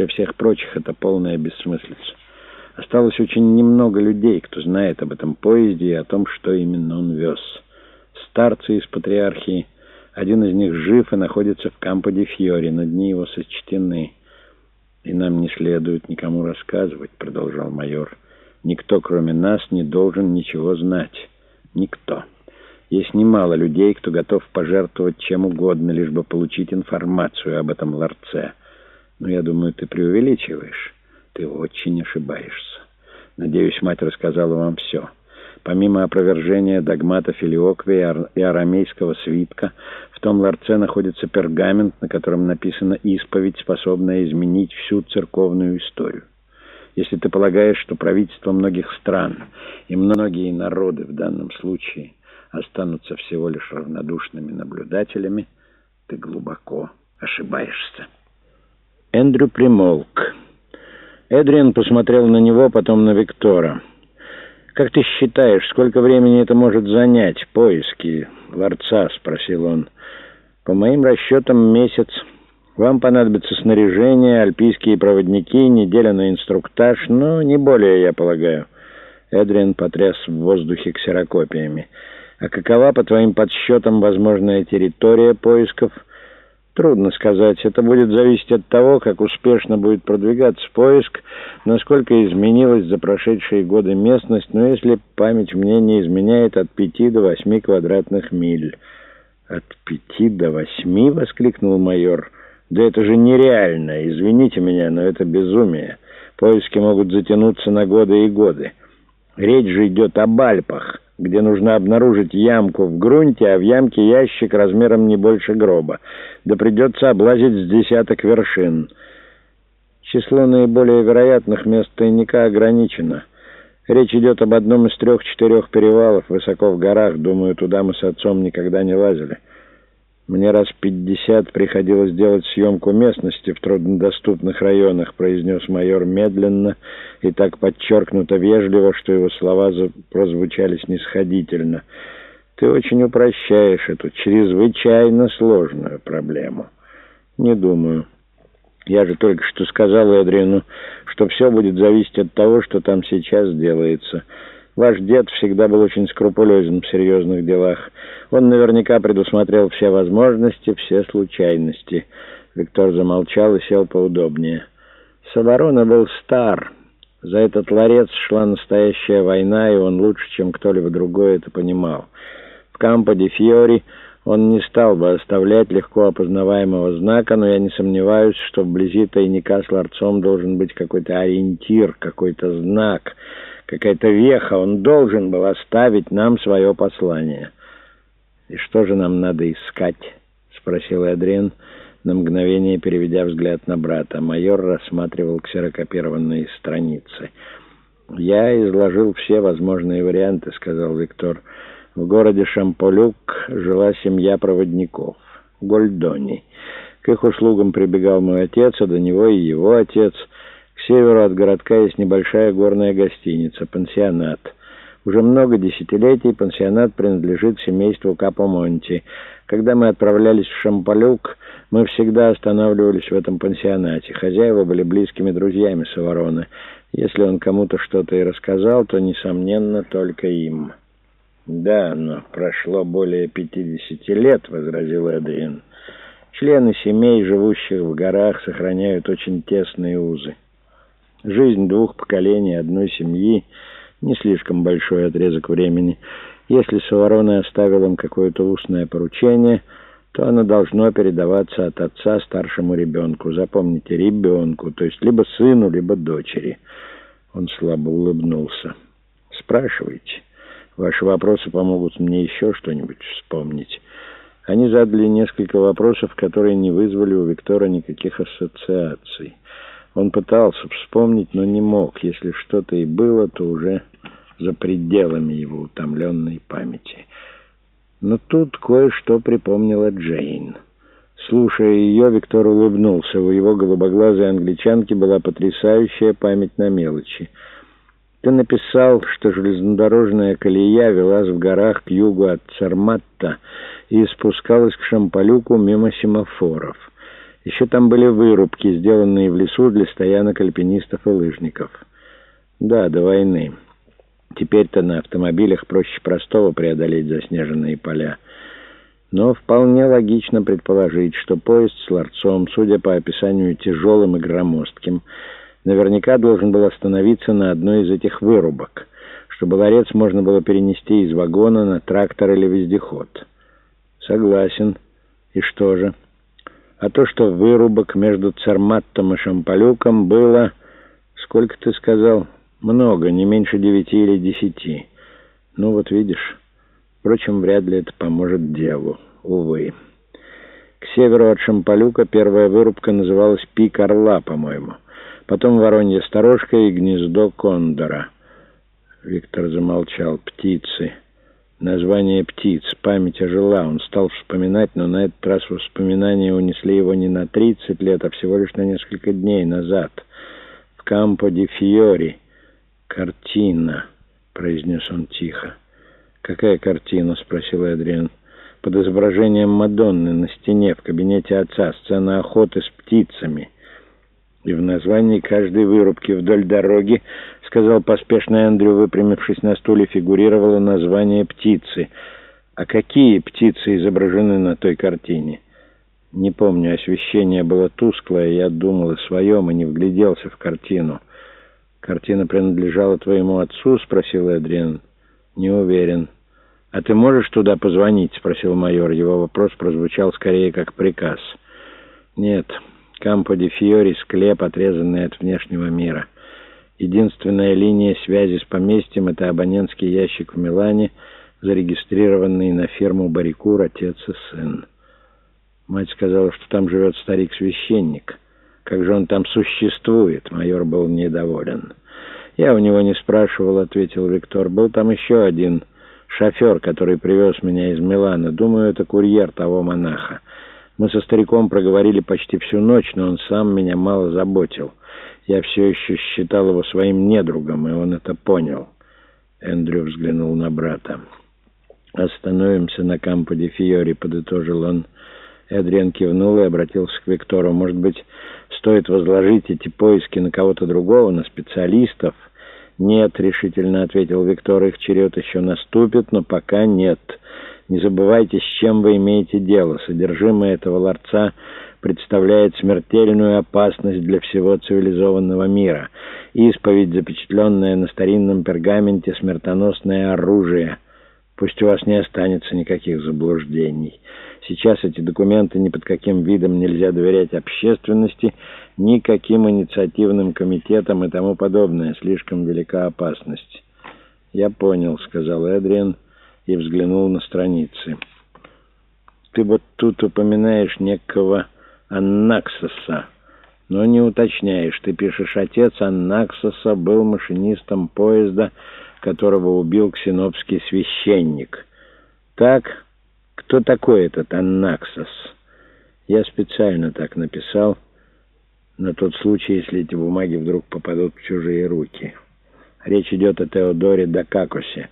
Для всех прочих это полная бессмыслица. Осталось очень немного людей, кто знает об этом поезде и о том, что именно он вез. Старцы из патриархии, один из них жив и находится в Кампо-де-Фьори, на дне его сочтены. «И нам не следует никому рассказывать», — продолжал майор. «Никто, кроме нас, не должен ничего знать. Никто. Есть немало людей, кто готов пожертвовать чем угодно, лишь бы получить информацию об этом ларце. Но я думаю, ты преувеличиваешь». Ты очень ошибаешься. Надеюсь, мать рассказала вам все. Помимо опровержения догмата Филиоквия и арамейского свитка, в том ларце находится пергамент, на котором написана исповедь, способная изменить всю церковную историю. Если ты полагаешь, что правительство многих стран и многие народы в данном случае останутся всего лишь равнодушными наблюдателями, ты глубоко ошибаешься. Эндрю примолк. Эдриан посмотрел на него, потом на Виктора. «Как ты считаешь, сколько времени это может занять, поиски ларца?» — спросил он. «По моим расчетам, месяц. Вам понадобится снаряжение, альпийские проводники, неделя на инструктаж, но не более, я полагаю». Эдриан потряс в воздухе ксерокопиями. «А какова, по твоим подсчетам, возможная территория поисков?» Трудно сказать. Это будет зависеть от того, как успешно будет продвигаться поиск, насколько изменилась за прошедшие годы местность, но если память мне не изменяет, от пяти до восьми квадратных миль. «От пяти до восьми?» — воскликнул майор. «Да это же нереально! Извините меня, но это безумие. Поиски могут затянуться на годы и годы. Речь же идет об Альпах» где нужно обнаружить ямку в грунте, а в ямке ящик размером не больше гроба. Да придется облазить с десяток вершин. Число наиболее вероятных мест тайника ограничено. Речь идет об одном из трех-четырех перевалов высоко в горах. Думаю, туда мы с отцом никогда не лазили. «Мне раз пятьдесят приходилось делать съемку местности в труднодоступных районах», — произнес майор медленно и так подчеркнуто вежливо, что его слова прозвучали снисходительно. «Ты очень упрощаешь эту чрезвычайно сложную проблему». «Не думаю. Я же только что сказал Эдрину, что все будет зависеть от того, что там сейчас делается». Ваш дед всегда был очень скрупулезен в серьезных делах. Он наверняка предусмотрел все возможности, все случайности. Виктор замолчал и сел поудобнее. Саварона был стар. За этот ларец шла настоящая война, и он лучше, чем кто-либо другой, это понимал. В Кампо-де-Фьори он не стал бы оставлять легко опознаваемого знака, но я не сомневаюсь, что вблизи тайника с ларцом должен быть какой-то ориентир, какой-то знак — какая-то веха. Он должен был оставить нам свое послание. «И что же нам надо искать?» — спросил Адриан, на мгновение переведя взгляд на брата. Майор рассматривал ксерокопированные страницы. «Я изложил все возможные варианты», — сказал Виктор. «В городе Шамполюк жила семья проводников, Гольдони. К их услугам прибегал мой отец, а до него и его отец — северу от городка есть небольшая горная гостиница, пансионат. Уже много десятилетий пансионат принадлежит семейству Капомонти. Когда мы отправлялись в Шампалюк, мы всегда останавливались в этом пансионате. Хозяева были близкими друзьями Саварона. Если он кому-то что-то и рассказал, то, несомненно, только им. «Да, но прошло более пятидесяти лет», — возразил Эдриан. «Члены семей, живущих в горах, сохраняют очень тесные узы». Жизнь двух поколений одной семьи — не слишком большой отрезок времени. Если Саварона оставил им какое-то устное поручение, то оно должно передаваться от отца старшему ребенку. Запомните, ребенку, то есть либо сыну, либо дочери. Он слабо улыбнулся. «Спрашивайте. Ваши вопросы помогут мне еще что-нибудь вспомнить». Они задали несколько вопросов, которые не вызвали у Виктора никаких ассоциаций. Он пытался вспомнить, но не мог. Если что-то и было, то уже за пределами его утомленной памяти. Но тут кое-что припомнила Джейн. Слушая ее, Виктор улыбнулся. У его голубоглазой англичанки была потрясающая память на мелочи. Ты написал, что железнодорожная колея велась в горах к югу от Царматта и спускалась к Шампалюку мимо семафоров. Еще там были вырубки, сделанные в лесу для стоянок альпинистов и лыжников. Да, до войны. Теперь-то на автомобилях проще простого преодолеть заснеженные поля. Но вполне логично предположить, что поезд с ларцом, судя по описанию тяжелым и громоздким, наверняка должен был остановиться на одной из этих вырубок, чтобы ларец можно было перенести из вагона на трактор или вездеход. Согласен. И что же? А то, что вырубок между Царматтом и Шампалюком было... Сколько ты сказал? Много, не меньше девяти или десяти. Ну вот видишь... Впрочем, вряд ли это поможет делу. Увы. К северу от Шампалюка первая вырубка называлась «Пик Орла», по-моему. Потом Воронья сторожка и гнездо Кондора. Виктор замолчал. «Птицы». Название птиц. Память ожила. Он стал вспоминать, но на этот раз воспоминания унесли его не на 30 лет, а всего лишь на несколько дней назад. В Кампо ди Фьори. «Картина», — произнес он тихо. «Какая картина?» — спросил Эдриан. «Под изображением Мадонны на стене в кабинете отца. Сцена охоты с птицами». «И в названии каждой вырубки вдоль дороги, — сказал поспешно Эндрю, выпрямившись на стуле, — фигурировало название птицы. А какие птицы изображены на той картине?» «Не помню, освещение было тусклое, я думал о своем и не вгляделся в картину». «Картина принадлежала твоему отцу?» — спросил Эдриан. «Не уверен». «А ты можешь туда позвонить?» — спросил майор. Его вопрос прозвучал скорее как приказ. «Нет. Кампо де Фьори — склеп, отрезанный от внешнего мира. Единственная линия связи с поместьем — это абонентский ящик в Милане, зарегистрированный на фирму Барикур отец и сын. Мать сказала, что там живет старик-священник. Как же он там существует?» Майор был недоволен. «Я у него не спрашивал», — ответил Виктор. «Был там еще один шофер, который привез меня из Милана. Думаю, это курьер того монаха. Мы со стариком проговорили почти всю ночь, но он сам меня мало заботил. Я все еще считал его своим недругом, и он это понял». Эндрю взглянул на брата. «Остановимся на Кампо де Фиори», — подытожил он. Эдриан кивнул и обратился к Виктору. «Может быть, стоит возложить эти поиски на кого-то другого, на специалистов?» «Нет», — решительно ответил Виктор, — «их черед еще наступит, но пока нет. Не забывайте, с чем вы имеете дело. Содержимое этого ларца представляет смертельную опасность для всего цивилизованного мира. Исповедь, запечатленная на старинном пергаменте, смертоносное оружие. Пусть у вас не останется никаких заблуждений». Сейчас эти документы ни под каким видом нельзя доверять общественности, никаким инициативным комитетам и тому подобное. Слишком велика опасность. «Я понял», — сказал Эдриан и взглянул на страницы. «Ты вот тут упоминаешь некого Аннаксоса, но не уточняешь. Ты пишешь, отец Аннаксоса был машинистом поезда, которого убил ксенопский священник. Так...» Кто такой этот Аннаксос? Я специально так написал, на тот случай, если эти бумаги вдруг попадут в чужие руки. Речь идет о Теодоре Дакакосе,